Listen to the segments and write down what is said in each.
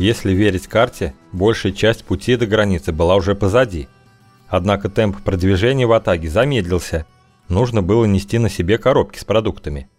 Если верить карте, большая часть пути до границы была уже позади. Однако темп продвижения в Атаге замедлился. Нужно было нести на себе коробки с продуктами.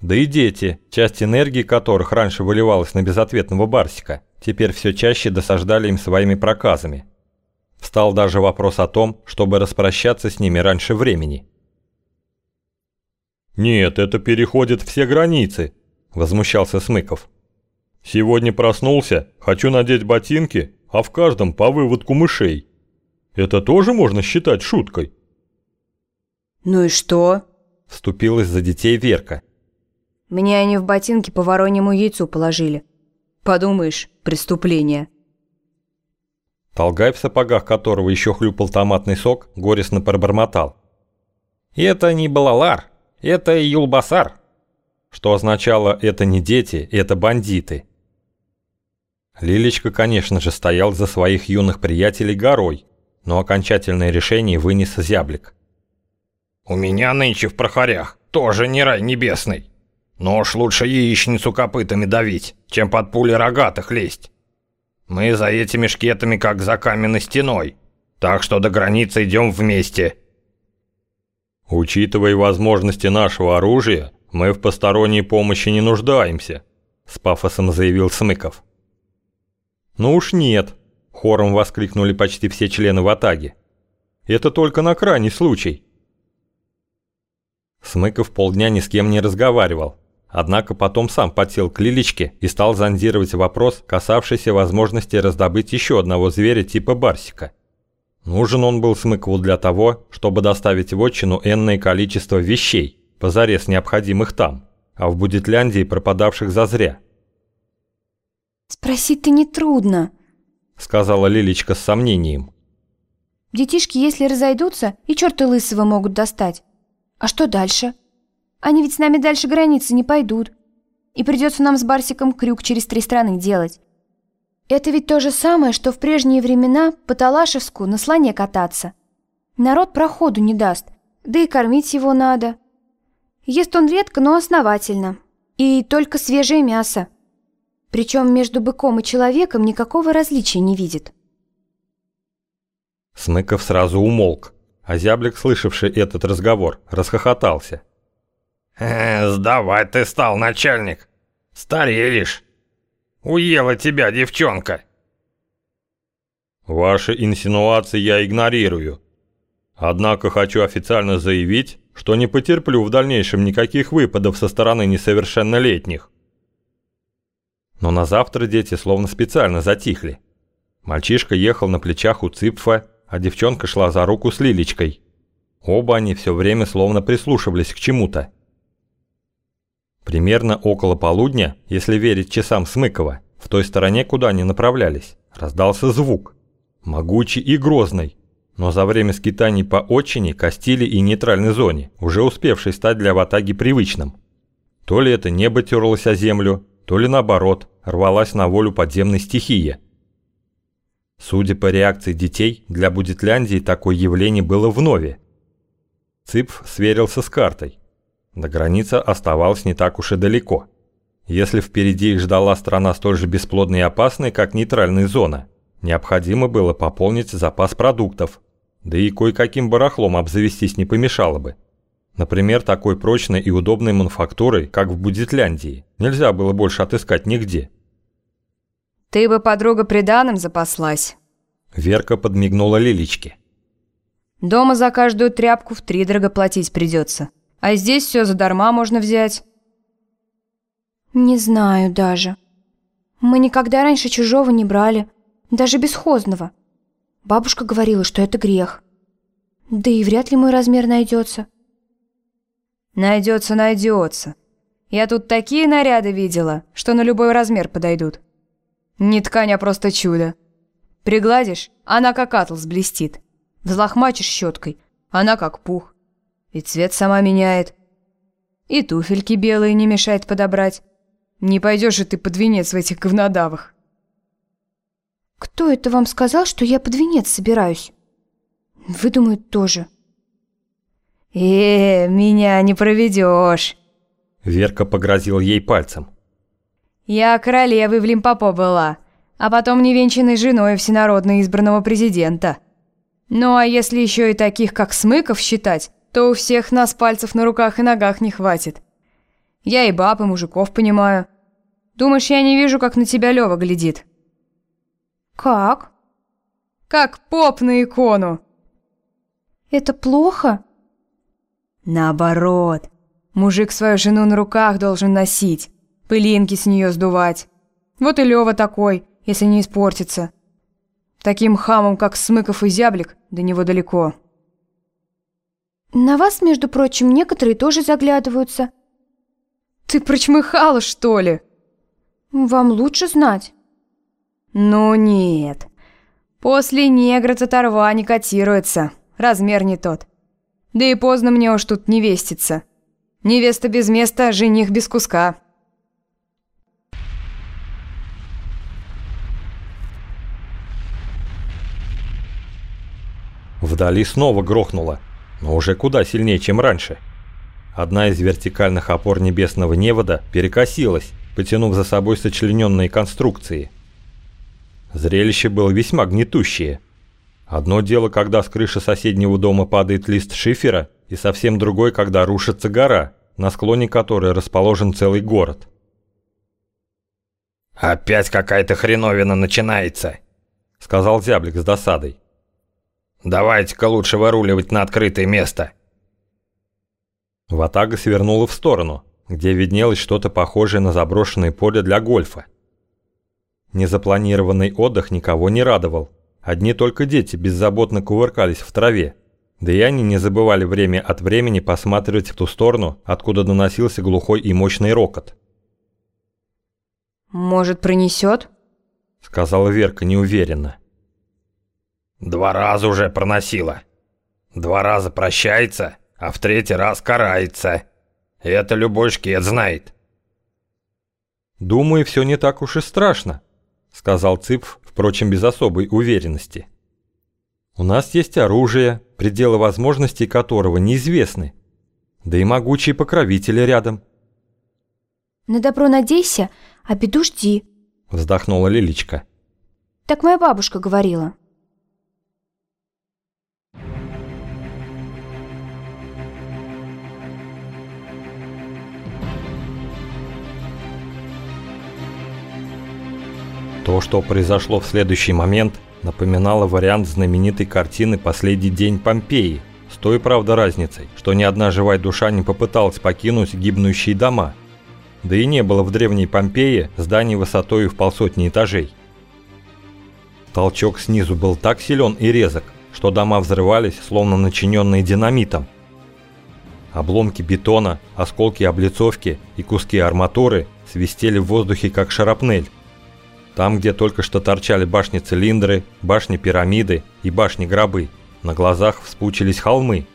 Да и дети, часть энергии которых раньше выливалась на безответного Барсика, теперь все чаще досаждали им своими проказами. Встал даже вопрос о том, чтобы распрощаться с ними раньше времени. «Нет, это переходит все границы», – возмущался Смыков. «Сегодня проснулся, хочу надеть ботинки, а в каждом по выводку мышей. Это тоже можно считать шуткой?» «Ну и что?» – вступилась за детей Верка. Мне они в ботинки по вороньему яйцу положили. Подумаешь, преступление. Толгай, в сапогах которого еще хлюпал томатный сок, горестно пробормотал. «Это не балалар, это юлбасар!» Что означало «это не дети, это бандиты». Лилечка, конечно же, стоял за своих юных приятелей горой, но окончательное решение вынес зяблик. «У меня нынче в прохорях тоже не рай небесный!» Но уж лучше яичницу копытами давить, чем под пули рогатых лезть. Мы за этими шкетами как за каменной стеной, так что до границы идем вместе. Учитывая возможности нашего оружия, мы в посторонней помощи не нуждаемся, с пафосом заявил Смыков. Ну уж нет, хором воскликнули почти все члены Ватаги. Это только на крайний случай. Смыков полдня ни с кем не разговаривал, Однако потом сам подсел к Лилечке и стал зондировать вопрос, касавшийся возможности раздобыть еще одного зверя типа барсика. Нужен он был Смыкову для того, чтобы доставить в отчину энное количество вещей, позарез необходимых там, а в Будетляндии пропадавших зазря. «Спросить-то нетрудно», — сказала Лилечка с сомнением. «Детишки, если разойдутся, и черта лысого могут достать. А что дальше?» Они ведь с нами дальше границы не пойдут. И придется нам с Барсиком крюк через три страны делать. Это ведь то же самое, что в прежние времена по Талашевску на слоне кататься. Народ проходу не даст, да и кормить его надо. Ест он редко, но основательно. И только свежее мясо. Причем между быком и человеком никакого различия не видит. Смыков сразу умолк, а зяблик, слышавший этот разговор, расхохотался. Э, «Сдавать ты стал, начальник. Стареешь. Уела тебя девчонка». Ваши инсинуации я игнорирую. Однако хочу официально заявить, что не потерплю в дальнейшем никаких выпадов со стороны несовершеннолетних. Но на завтра дети словно специально затихли. Мальчишка ехал на плечах у Цыпфа, а девчонка шла за руку с Лилечкой. Оба они все время словно прислушивались к чему-то. Примерно около полудня, если верить часам Смыкова, в той стороне, куда они направлялись, раздался звук. Могучий и грозный, но за время скитаний по отчине, Кастиле и нейтральной зоне, уже успевший стать для Ватаги привычным. То ли это небо терлось о землю, то ли наоборот, рвалась на волю подземной стихия. Судя по реакции детей, для Будетляндии такое явление было вновь. Цыпф сверился с картой. До границы оставалось не так уж и далеко. Если впереди их ждала страна столь же бесплодная и опасная, как нейтральная зона, необходимо было пополнить запас продуктов, да и кое-каким барахлом обзавестись не помешало бы. Например, такой прочной и удобной мануфактурой, как в Будетляндии, нельзя было больше отыскать нигде. «Ты бы, подруга, приданым запаслась», — Верка подмигнула Лилечке. «Дома за каждую тряпку в три дорого платить придется. А здесь все задарма можно взять. Не знаю даже. Мы никогда раньше чужого не брали, даже бесхозного. Бабушка говорила, что это грех. Да и вряд ли мой размер найдется. Найдется, найдется. Я тут такие наряды видела, что на любой размер подойдут. Не ткань, а просто чудо. Пригладишь, она как атлас блестит. Взлохмачишь щеткой, она как пух. И цвет сама меняет. И туфельки белые не мешает подобрать. Не пойдешь же ты под венец в этих говнодавах. Кто это вам сказал, что я под венец собираюсь? Выдумают тоже. Э, меня не проведешь. Верка погрозил ей пальцем. Я королевой в Лимпопо была. а потом невенчанной женой всенародно избранного президента. Ну а если еще и таких, как Смыков, считать, то у всех нас пальцев на руках и ногах не хватит. Я и баб, и мужиков понимаю. Думаешь, я не вижу, как на тебя Лёва глядит?» «Как?» «Как поп на икону!» «Это плохо?» «Наоборот. Мужик свою жену на руках должен носить, пылинки с нее сдувать. Вот и Лёва такой, если не испортится. Таким хамом, как Смыков и Зяблик, до него далеко». «На вас, между прочим, некоторые тоже заглядываются». «Ты прочмыхала, что ли?» «Вам лучше знать». «Ну нет. После негра татарва не котируется. Размер не тот. Да и поздно мне уж тут невеститься. Невеста без места, жених без куска». Вдали снова грохнуло, но уже куда сильнее, чем раньше. Одна из вертикальных опор небесного невода перекосилась, потянув за собой сочлененные конструкции. Зрелище было весьма гнетущее. Одно дело, когда с крыши соседнего дома падает лист шифера, и совсем другое, когда рушится гора, на склоне которой расположен целый город. «Опять какая-то хреновина начинается», — сказал Зяблик с досадой. «Давайте-ка лучше выруливать на открытое место». Ватага свернула в сторону, где виднелось что-то похожее на заброшенное поле для гольфа. Незапланированный отдых никого не радовал. Одни только дети беззаботно кувыркались в траве. Да и они не забывали время от времени посматривать в ту сторону, откуда доносился глухой и мощный рокот. «Может, пронесет?» — сказала Верка неуверенно. «Два раза уже проносила. Два раза прощается, а в третий раз карается», это любой шкет знает. «Думаю, все не так уж и страшно», — сказал Цыпф, впрочем, без особой уверенности. «У нас есть оружие, пределы возможностей которого неизвестны, да и могучие покровители рядом». «На добро надейся, а беду жди», — вздохнула Лилечка. «Так моя бабушка говорила». То, что произошло в следующий момент, напоминало вариант знаменитой картины «Последний день Помпеи», с той, правда, разницей, что ни одна живая душа не попыталась покинуть гибнущие дома. Да и не было в древней Помпеи зданий высотой в полсотни этажей. Толчок снизу был так силен и резок, что дома взрывались, словно начиненные динамитом. Обломки бетона, осколки облицовки и куски арматуры свистели в воздухе, как шарапнель. Там, где только что торчали башни-цилиндры, башни-пирамиды и башни-гробы, на глазах вспучились холмы.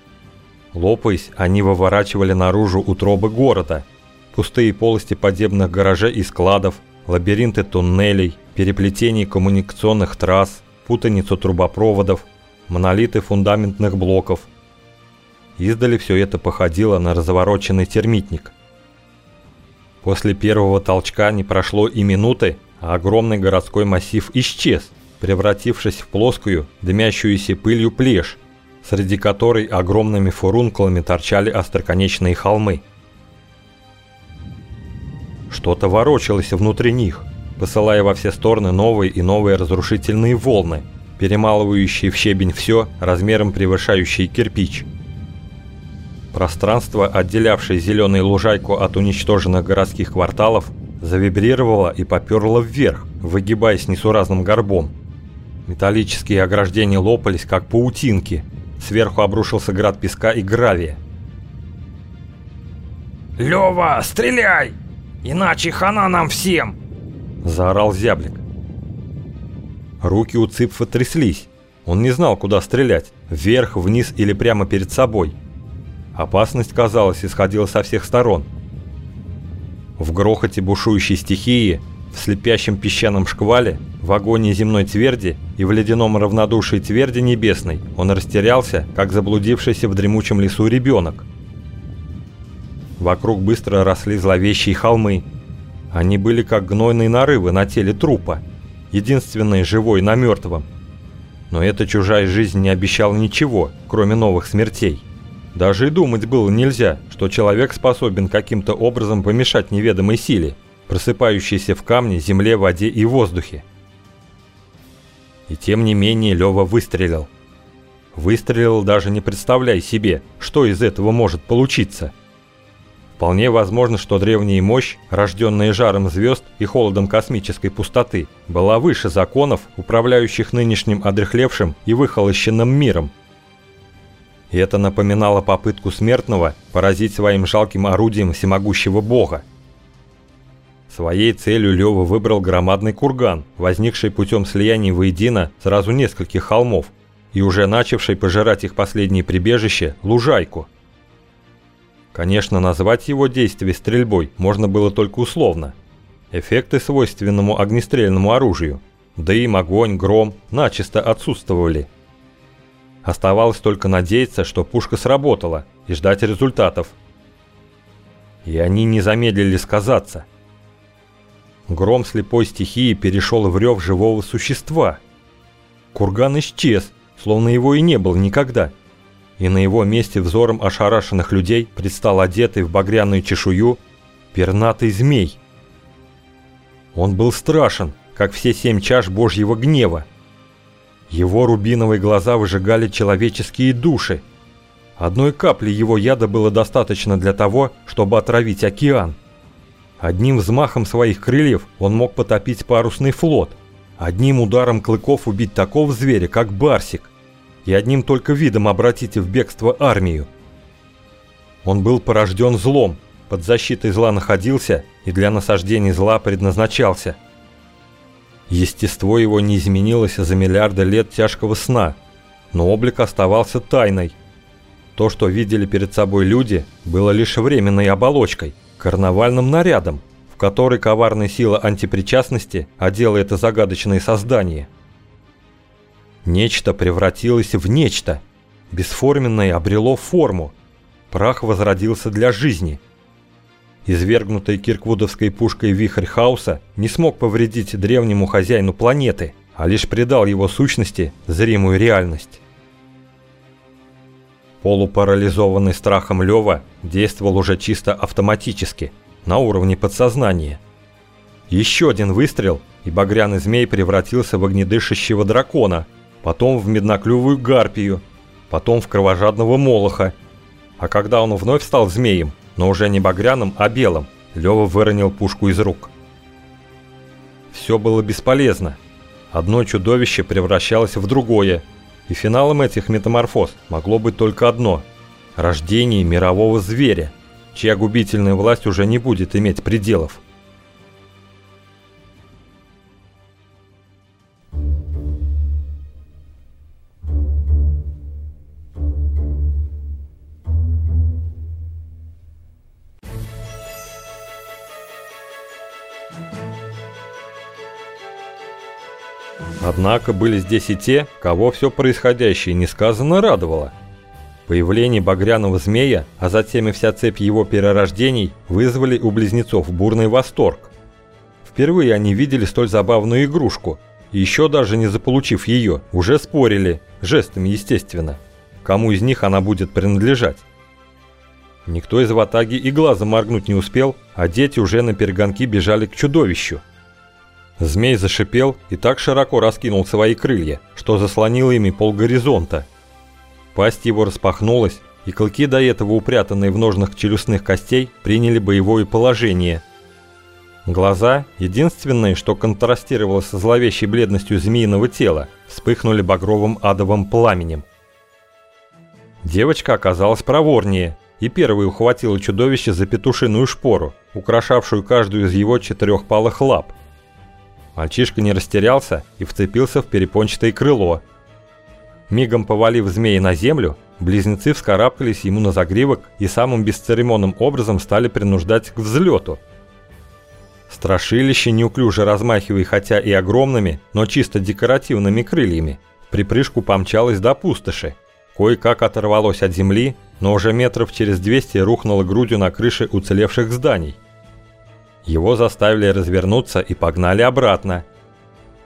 Лопаясь, они выворачивали наружу утробы города. Пустые полости подземных гаражей и складов, лабиринты туннелей, переплетений коммуникационных трасс, путаницу трубопроводов, монолиты фундаментных блоков. Издали все это походило на развороченный термитник. После первого толчка не прошло и минуты, огромный городской массив исчез, превратившись в плоскую, дымящуюся пылью плешь, среди которой огромными фурункулами торчали остроконечные холмы. Что-то ворочалось внутри них, посылая во все стороны новые и новые разрушительные волны, перемалывающие в щебень все, размером превышающие кирпич. Пространство, отделявшее зеленую лужайку от уничтоженных городских кварталов, завибрировала и поперла вверх, выгибаясь несуразным горбом. Металлические ограждения лопались, как паутинки. Сверху обрушился град песка и гравия. «Лёва, стреляй! Иначе хана нам всем!» Заорал зяблик. Руки у Цыпфа тряслись. Он не знал, куда стрелять. Вверх, вниз или прямо перед собой. Опасность, казалось, исходила со всех сторон. В грохоте бушующей стихии, в слепящем песчаном шквале, в агонии земной тверди и в ледяном равнодушии тверди небесной он растерялся, как заблудившийся в дремучем лесу ребенок. Вокруг быстро росли зловещие холмы. Они были как гнойные нарывы на теле трупа. единственной живой на мертвом. Но эта чужая жизнь не обещала ничего, кроме новых смертей. Даже и думать было нельзя, что человек способен каким-то образом помешать неведомой силе, просыпающейся в камне, земле, воде и воздухе. И тем не менее Лёва выстрелил. Выстрелил даже не представляя себе, что из этого может получиться. Вполне возможно, что древняя мощь, рожденная жаром звезд и холодом космической пустоты, была выше законов, управляющих нынешним одрехлевшим и выхолощенным миром. И это напоминало попытку смертного поразить своим жалким орудием всемогущего бога. Своей целью Лёва выбрал громадный курган, возникший путем слияния воедино сразу нескольких холмов, и уже начавший пожирать их последнее прибежище – лужайку. Конечно, назвать его действие стрельбой можно было только условно. Эффекты свойственному огнестрельному оружию – дым, огонь, гром – начисто отсутствовали. Оставалось только надеяться, что пушка сработала, и ждать результатов. И они не замедлили сказаться – Гром слепой стихии перешел в рев живого существа. Курган исчез, словно его и не было никогда. И на его месте взором ошарашенных людей предстал одетый в багряную чешую пернатый змей. Он был страшен, как все семь чаш божьего гнева. Его рубиновые глаза выжигали человеческие души. Одной капли его яда было достаточно для того, чтобы отравить океан. Одним взмахом своих крыльев он мог потопить парусный флот, одним ударом клыков убить такого зверя, как барсик, и одним только видом обратить в бегство армию. Он был порожден злом, под защитой зла находился и для насаждения зла предназначался. Естество его не изменилось за миллиарды лет тяжкого сна, но облик оставался тайной. То, что видели перед собой люди, было лишь временной оболочкой – карнавальным нарядом, в который коварная сила антипричастности одела это загадочное создание. Нечто превратилось в нечто, бесформенное обрело форму, прах возродился для жизни. Извергнутый кирквудовской пушкой вихрь хаоса не смог повредить древнему хозяину планеты, а лишь придал его сущности зримую реальность. Полупарализованный страхом Лёва действовал уже чисто автоматически, на уровне подсознания. Еще один выстрел, и багряный змей превратился в огнедышащего дракона, потом в медноклювую гарпию, потом в кровожадного молоха. А когда он вновь стал змеем, но уже не багряным, а белым, Лёва выронил пушку из рук. Все было бесполезно. Одно чудовище превращалось в другое, и финалом этих метаморфоз могло быть только одно – рождение мирового зверя, чья губительная власть уже не будет иметь пределов. Однако были здесь и те, кого все происходящее несказанно радовало. Появление багряного змея, а затем и вся цепь его перерождений вызвали у близнецов бурный восторг. Впервые они видели столь забавную игрушку, и еще даже не заполучив ее, уже спорили, жестами естественно, кому из них она будет принадлежать. Никто из ватаги и глаза моргнуть не успел, а дети уже на перегонки бежали к чудовищу. Змей зашипел и так широко раскинул свои крылья, что заслонило ими полгоризонта. Пасть его распахнулась, и клыки, до этого упрятанные в ножнах челюстных костей, приняли боевое положение. Глаза, единственное, что контрастировало со зловещей бледностью змеиного тела, вспыхнули багровым адовым пламенем. Девочка оказалась проворнее и первой ухватила чудовище за петушиную шпору, украшавшую каждую из его четырехпалых лап – Мальчишка не растерялся и вцепился в перепончатое крыло. Мигом повалив змея на землю, близнецы вскарабкались ему на загривок и самым бесцеремонным образом стали принуждать к взлету. Страшилище, неуклюже размахивая хотя и огромными, но чисто декоративными крыльями, в припрыжку помчалось до пустоши. Кое-как оторвалось от земли, но уже метров через 200 рухнуло грудью на крыше уцелевших зданий. Его заставили развернуться и погнали обратно.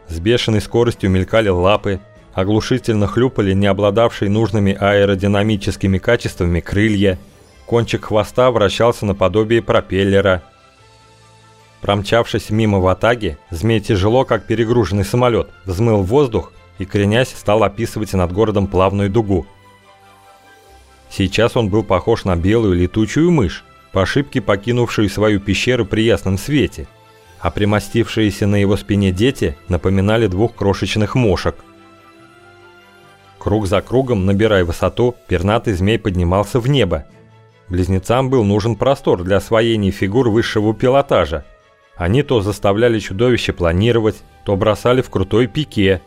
С бешеной скоростью мелькали лапы, оглушительно хлюпали не обладавшие нужными аэродинамическими качествами крылья, кончик хвоста вращался наподобие пропеллера. Промчавшись мимо в атаге, змей тяжело, как перегруженный самолет, взмыл воздух и, кренясь, стал описывать над городом плавную дугу. Сейчас он был похож на белую летучую мышь, по ошибке покинувшую свою пещеру при ясном свете, а примостившиеся на его спине дети напоминали двух крошечных мошек. Круг за кругом, набирая высоту, пернатый змей поднимался в небо. Близнецам был нужен простор для освоения фигур высшего пилотажа. Они то заставляли чудовище планировать, то бросали в крутой пике.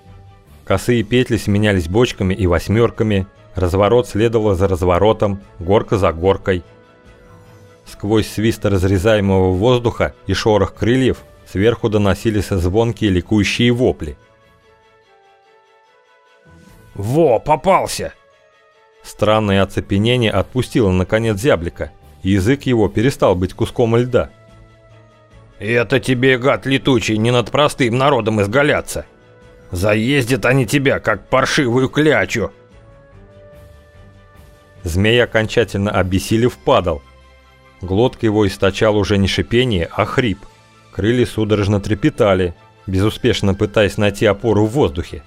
Косые петли сменялись бочками и восьмерками, разворот следовал за разворотом, горка за горкой – Сквозь свист разрезаемого воздуха и шорох крыльев сверху доносились звонкие ликующие вопли. «Во, попался!» Странное оцепенение отпустило наконец зяблика, и язык его перестал быть куском льда. «Это тебе, гад летучий, не над простым народом изгаляться! Заездят они тебя, как паршивую клячу!» Змей окончательно обессилев падал, Глотка его источал уже не шипение, а хрип. Крылья судорожно трепетали, безуспешно пытаясь найти опору в воздухе.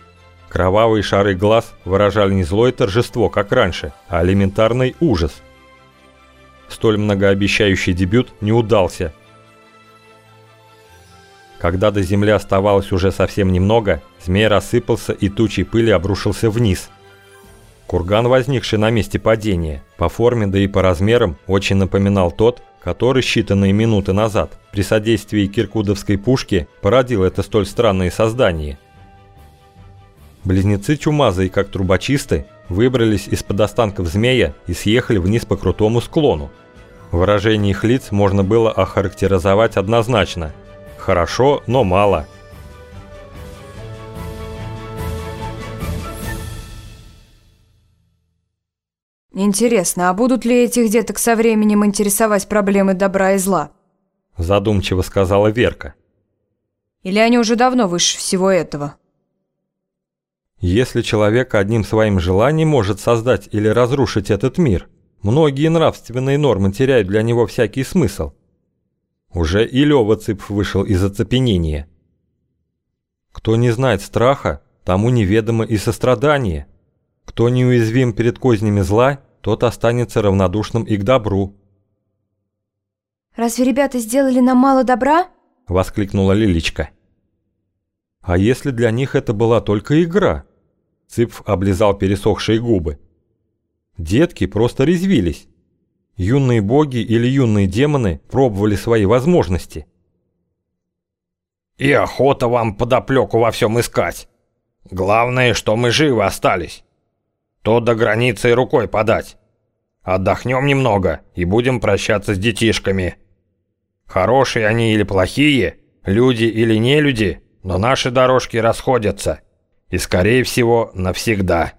Кровавые шары глаз выражали не злое торжество, как раньше, а элементарный ужас. Столь многообещающий дебют не удался. Когда до земли оставалось уже совсем немного, змей рассыпался и тучей пыли обрушился вниз – Курган, возникший на месте падения, по форме да и по размерам очень напоминал тот, который считанные минуты назад при содействии киркудовской пушки породил это столь странное создание. Близнецы чумазые, как трубочисты, выбрались из-под останков змея и съехали вниз по крутому склону. Выражение их лиц можно было охарактеризовать однозначно. Хорошо, но мало – Интересно, а будут ли этих деток со временем интересовать проблемы добра и зла? Задумчиво сказала Верка. Или они уже давно выше всего этого? Если человек одним своим желанием может создать или разрушить этот мир, многие нравственные нормы теряют для него всякий смысл. Уже и Лёва Цыпф вышел из оцепенения. Кто не знает страха, тому неведомо и сострадание – кто неуязвим перед кознями зла, тот останется равнодушным и к добру. «Разве ребята сделали нам мало добра?» – воскликнула Лилечка. «А если для них это была только игра?» Цыпф облизал пересохшие губы. Детки просто резвились. Юные боги или юные демоны пробовали свои возможности. «И охота вам подоплеку во всем искать. Главное, что мы живы остались» то до границы рукой подать. Отдохнем немного и будем прощаться с детишками. Хорошие они или плохие, люди или не люди, но наши дорожки расходятся. И, скорее всего, навсегда.